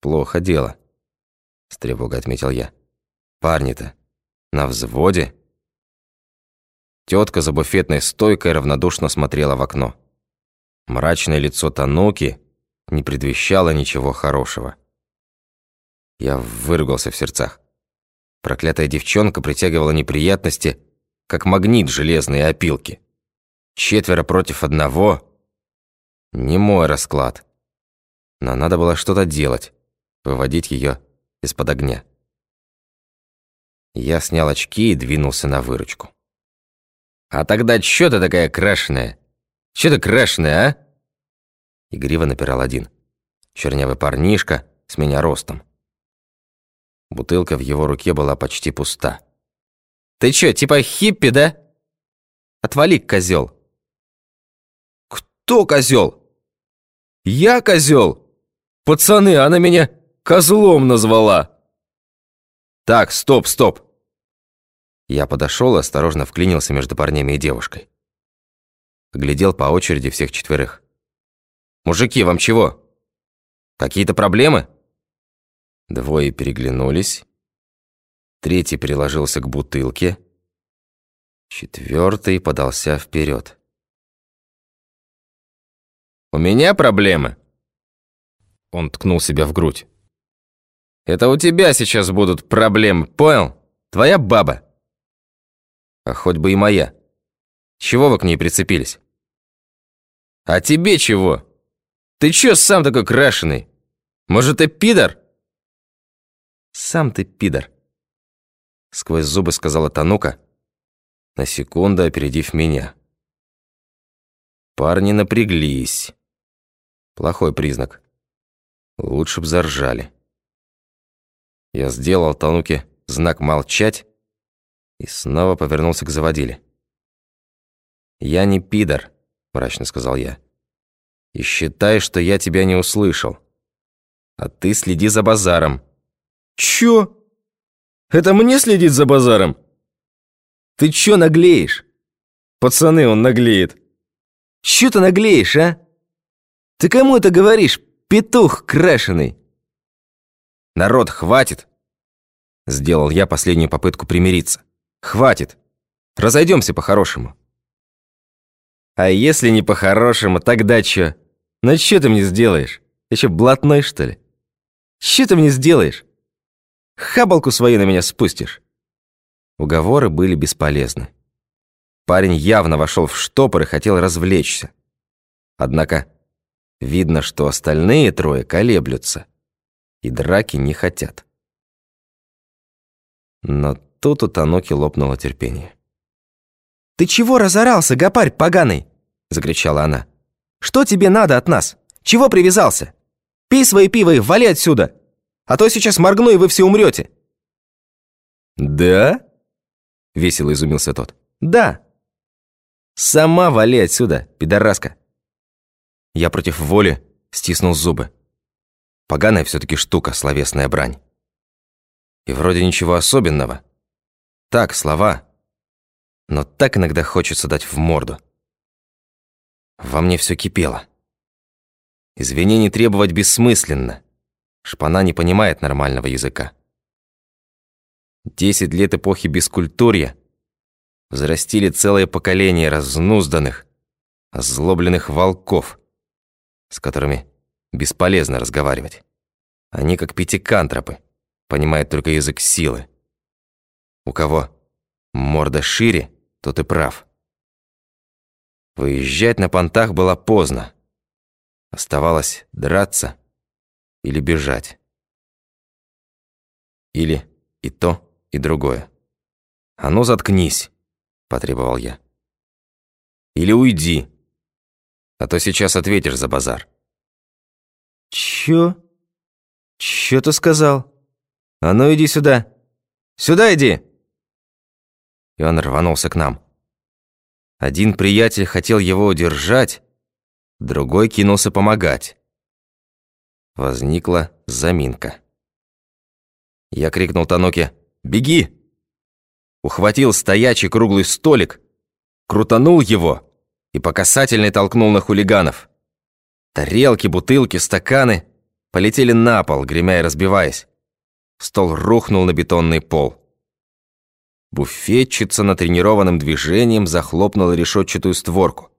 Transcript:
Плохо дело, с тревогой отметил я. Парни-то на взводе. Тетка за буфетной стойкой равнодушно смотрела в окно. Мрачное лицо Тануки не предвещало ничего хорошего. Я выругался в сердцах. Проклятая девчонка притягивала неприятности, как магнит железные опилки. Четверо против одного — не мой расклад. Но надо было что-то делать, выводить ее из-под огня. Я снял очки и двинулся на выручку. «А тогда чё ты такая крашеная? Чё ты крашеная, а?» Игриво напирал один. Чернявый парнишка с меня ростом. Бутылка в его руке была почти пуста. «Ты чё, типа хиппи, да? Отвали, козёл!» «Кто козёл?» «Я козёл? Пацаны, она меня козлом назвала!» «Так, стоп, стоп!» Я подошел и осторожно вклинился между парнями и девушкой. Глядел по очереди всех четверых. «Мужики, вам чего? Какие-то проблемы?» Двое переглянулись. Третий приложился к бутылке. Четвертый подался вперед. «У меня проблемы?» Он ткнул себя в грудь. «Это у тебя сейчас будут проблемы, понял? Твоя баба!» «А хоть бы и моя. Чего вы к ней прицепились?» «А тебе чего? Ты чё сам такой крашеный? Может, ты пидор?» «Сам ты пидор», — сквозь зубы сказала Танука, на секунду опередив меня. Парни напряглись. Плохой признак. Лучше б заржали. Я сделал Тануке знак «молчать» и снова повернулся к заводиле. «Я не пидор», — мрачно сказал я. «И считай, что я тебя не услышал. А ты следи за базаром». «Чё? Это мне следить за базаром?» «Ты чё наглеешь?» «Пацаны, он наглеет». «Чё ты наглеешь, а? Ты кому это говоришь, петух крашеный?» «Народ, хватит!» Сделал я последнюю попытку примириться. «Хватит! Разойдемся по-хорошему». «А если не по-хорошему, тогда чё? Ну чё ты мне сделаешь? Ты чё, блатной, что ли? Чё ты мне сделаешь?» Хабалку свою на меня спустишь». Уговоры были бесполезны. Парень явно вошел в штопор и хотел развлечься. Однако видно, что остальные трое колеблются и драки не хотят. Но тут у Таноки лопнуло терпение. «Ты чего разорался, гопарь поганый?» – закричала она. «Что тебе надо от нас? Чего привязался? Пей свои пиво и вали отсюда!» а то сейчас моргну, и вы все умрете». «Да?» — весело изумился тот. «Да». «Сама вали отсюда, пидораска». Я против воли стиснул зубы. Поганая все-таки штука, словесная брань. И вроде ничего особенного. Так, слова. Но так иногда хочется дать в морду. Во мне все кипело. Извинений требовать бессмысленно. Шпана не понимает нормального языка. Десять лет эпохи бескультурья взрастили целое поколение разнузданных, озлобленных волков, с которыми бесполезно разговаривать. Они как пятикантропы, понимают только язык силы. У кого морда шире, тот и прав. Выезжать на понтах было поздно. Оставалось драться или бежать. Или и то, и другое. «А ну заткнись!» – потребовал я. «Или уйди, а то сейчас ответишь за базар». «Чё? Чё ты сказал? А ну иди сюда! Сюда иди!» И он рванулся к нам. Один приятель хотел его удержать, другой кинулся помогать. Возникла заминка. Я крикнул Таноке «Беги!» Ухватил стоячий круглый столик, крутанул его и по касательной толкнул на хулиганов. Тарелки, бутылки, стаканы полетели на пол, гремя и разбиваясь. Стол рухнул на бетонный пол. Буфетчица натренированным движением захлопнула решетчатую створку.